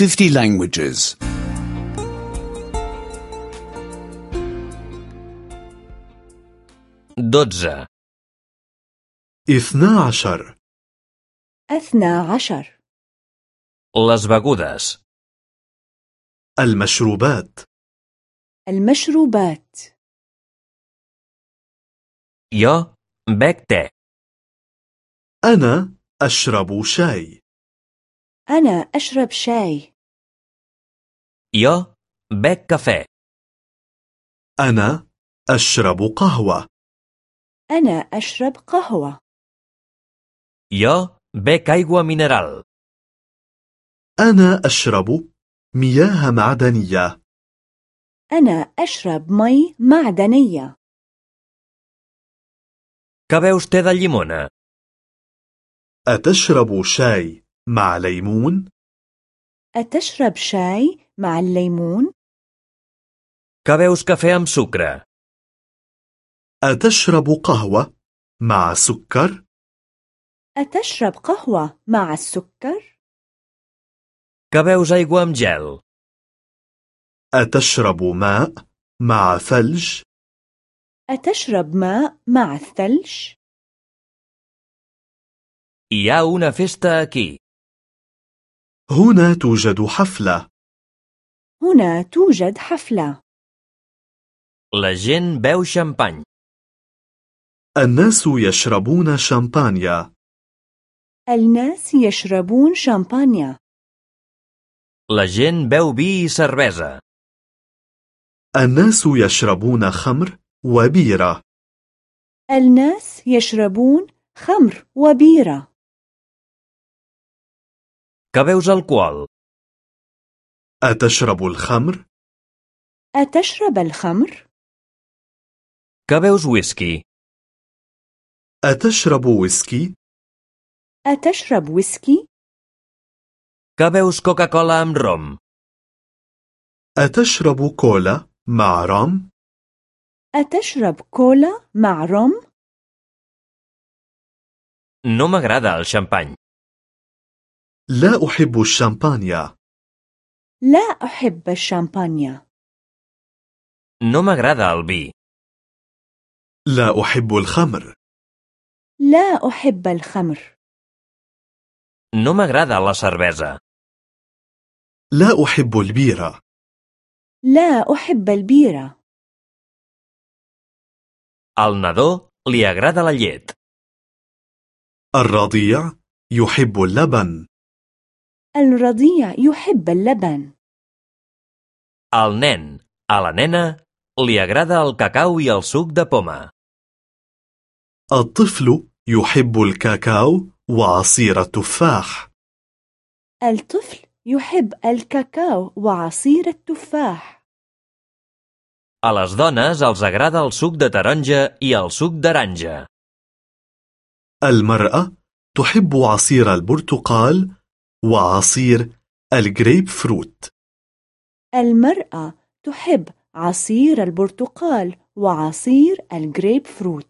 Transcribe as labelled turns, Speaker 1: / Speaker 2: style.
Speaker 1: 50 languages.
Speaker 2: 12.
Speaker 3: اثنا عشر
Speaker 4: أثنى عشر
Speaker 2: Les begudes.
Speaker 3: المشروبات
Speaker 4: المشروبات
Speaker 2: Jo bec te.
Speaker 3: أنا أشرب شاي
Speaker 4: أنا أشرب شاي
Speaker 2: Jo bec cafè.
Speaker 3: أنا أشرب قهوة
Speaker 4: أنا أشرب قهوة
Speaker 2: Jo bec aigua mineral.
Speaker 3: أنا أشرب مياه معدنية
Speaker 4: أنا أشرب مي معدنية
Speaker 2: te de llimona?
Speaker 3: أتشرب شاي مع ليمون؟
Speaker 4: أتشرب شاي مع الليمون؟
Speaker 2: Que cafè amb sucre?
Speaker 3: أتشرب قهوة مع سكر؟
Speaker 4: أتشرب قهوة مع السكر؟
Speaker 2: Que aigua amb gel?
Speaker 3: أتشرب ماء مع ثلج؟
Speaker 4: أتشرب ماء مع الثلج؟
Speaker 2: Hi ha una festa aquí.
Speaker 3: هنا توجد حفلة
Speaker 4: هنا توجد حفلة
Speaker 2: La gent beu xampany.
Speaker 3: الناس يشربون شامبانيا
Speaker 4: الناس يشربون شامبانيا
Speaker 2: La gent beu vi i cervesa.
Speaker 3: الناس يشربون خمر وبيرة
Speaker 4: الناس يشربون خمر وبيرة
Speaker 2: Que veus alcohol?
Speaker 3: أتشرب الخمر؟
Speaker 4: أتشرب الخمر؟
Speaker 2: Que whisky?
Speaker 3: أتشرب ويسكي؟
Speaker 4: أتشرب ويسكي؟
Speaker 2: Que Coca-Cola amb rom?
Speaker 3: أتشرب كولا مع رام؟
Speaker 4: أتشرب كولا مع روم؟
Speaker 2: No m'agrada el xampany.
Speaker 3: لا أحب الشامبانيا
Speaker 4: لا أحب الشامبانيا
Speaker 2: No m'agrada el vi.
Speaker 3: لا أحب الخمر
Speaker 4: لا أحب الخمر
Speaker 2: No m'agrada la cervesa.
Speaker 3: لا أحب البيرة
Speaker 4: لا أحب البيرة
Speaker 2: Al nadó li agrada la llet.
Speaker 3: الرضيع يحب اللبن
Speaker 4: الرضيع يحب اللبن
Speaker 2: Al nen, a la nena, li agrada el cacau i el suc de poma.
Speaker 3: الطفل يحب الكاكاو وعصير التفاح
Speaker 4: الطفل يحب الكاكاو وعصير التفاح
Speaker 2: A les dones els agrada el suc de taronja i el suc d'aranja.
Speaker 3: المرأة تحب عصير البرتقال وعصير الجريب فروت.
Speaker 4: المرأة تحب عصير البرتقال وعصير الجريب فروت.